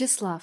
Числав.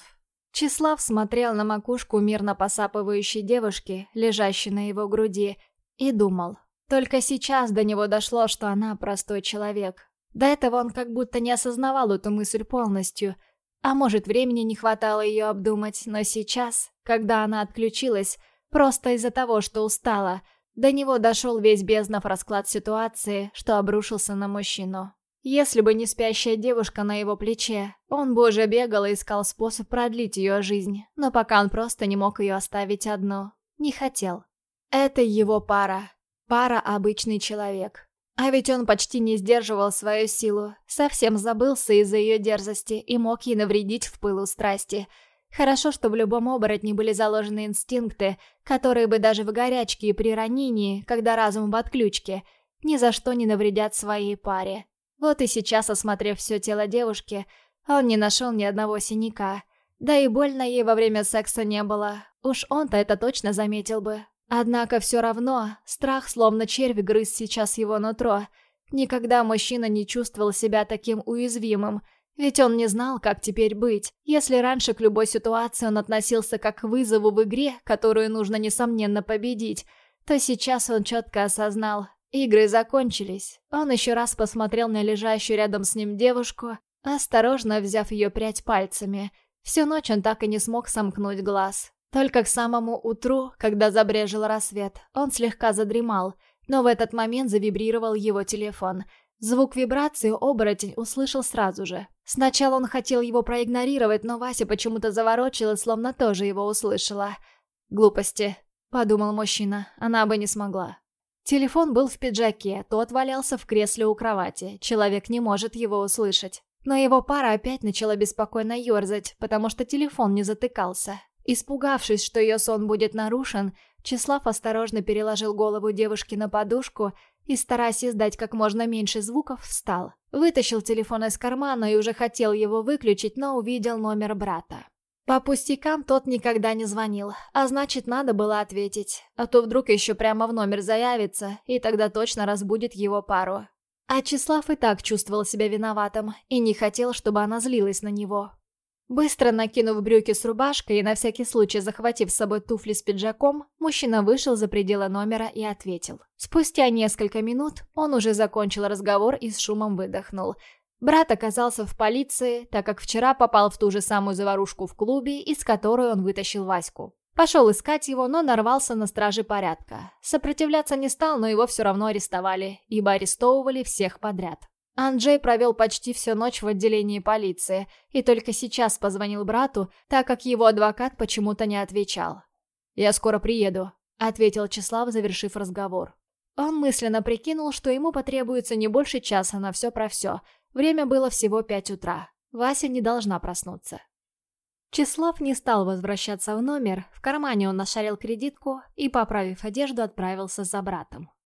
Числав смотрел на макушку мирно посапывающей девушки, лежащей на его груди, и думал. Только сейчас до него дошло, что она простой человек. До этого он как будто не осознавал эту мысль полностью. А может, времени не хватало ее обдумать, но сейчас, когда она отключилась, просто из-за того, что устала, до него дошел весь безднов расклад ситуации, что обрушился на мужчину. Если бы не спящая девушка на его плече, он бы уже бегал и искал способ продлить ее жизнь, но пока он просто не мог ее оставить одну. Не хотел. Это его пара. Пара обычный человек. А ведь он почти не сдерживал свою силу, совсем забылся из-за ее дерзости и мог ей навредить в пылу страсти. Хорошо, что в любом оборотне были заложены инстинкты, которые бы даже в горячке и при ранении, когда разум в отключке, ни за что не навредят своей паре. Вот и сейчас, осмотрев все тело девушки, он не нашел ни одного синяка. Да и больно ей во время секса не было. Уж он-то это точно заметил бы. Однако все равно страх, словно червь, грыз сейчас его нутро. Никогда мужчина не чувствовал себя таким уязвимым, ведь он не знал, как теперь быть. Если раньше к любой ситуации он относился как к вызову в игре, которую нужно несомненно победить, то сейчас он четко осознал, Игры закончились. Он еще раз посмотрел на лежащую рядом с ним девушку, осторожно взяв ее прядь пальцами. Всю ночь он так и не смог сомкнуть глаз. Только к самому утру, когда забрежил рассвет, он слегка задремал, но в этот момент завибрировал его телефон. Звук вибрации оборотень услышал сразу же. Сначала он хотел его проигнорировать, но Вася почему-то заворочилась, словно тоже его услышала. «Глупости», — подумал мужчина, — «она бы не смогла». Телефон был в пиджаке, тот валялся в кресле у кровати, человек не может его услышать. Но его пара опять начала беспокойно ерзать, потому что телефон не затыкался. Испугавшись, что ее сон будет нарушен, Числав осторожно переложил голову девушки на подушку и, стараясь издать как можно меньше звуков, встал. Вытащил телефон из кармана и уже хотел его выключить, но увидел номер брата. По пустякам тот никогда не звонил, а значит, надо было ответить, а то вдруг еще прямо в номер заявится, и тогда точно разбудит его пару. А Числав и так чувствовал себя виноватым и не хотел, чтобы она злилась на него. Быстро накинув брюки с рубашкой и на всякий случай захватив с собой туфли с пиджаком, мужчина вышел за пределы номера и ответил. Спустя несколько минут он уже закончил разговор и с шумом выдохнул, Брат оказался в полиции, так как вчера попал в ту же самую заварушку в клубе, из которой он вытащил Ваську. Пошел искать его, но нарвался на стражи порядка. Сопротивляться не стал, но его все равно арестовали, ибо арестовывали всех подряд. Анджей провел почти всю ночь в отделении полиции и только сейчас позвонил брату, так как его адвокат почему-то не отвечал. «Я скоро приеду», — ответил Числав, завершив разговор. Он мысленно прикинул, что ему потребуется не больше часа на все про все — Время было всего пять утра. Вася не должна проснуться. Числав не стал возвращаться в номер, в кармане он нашарил кредитку и, поправив одежду, отправился за братом.